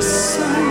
listen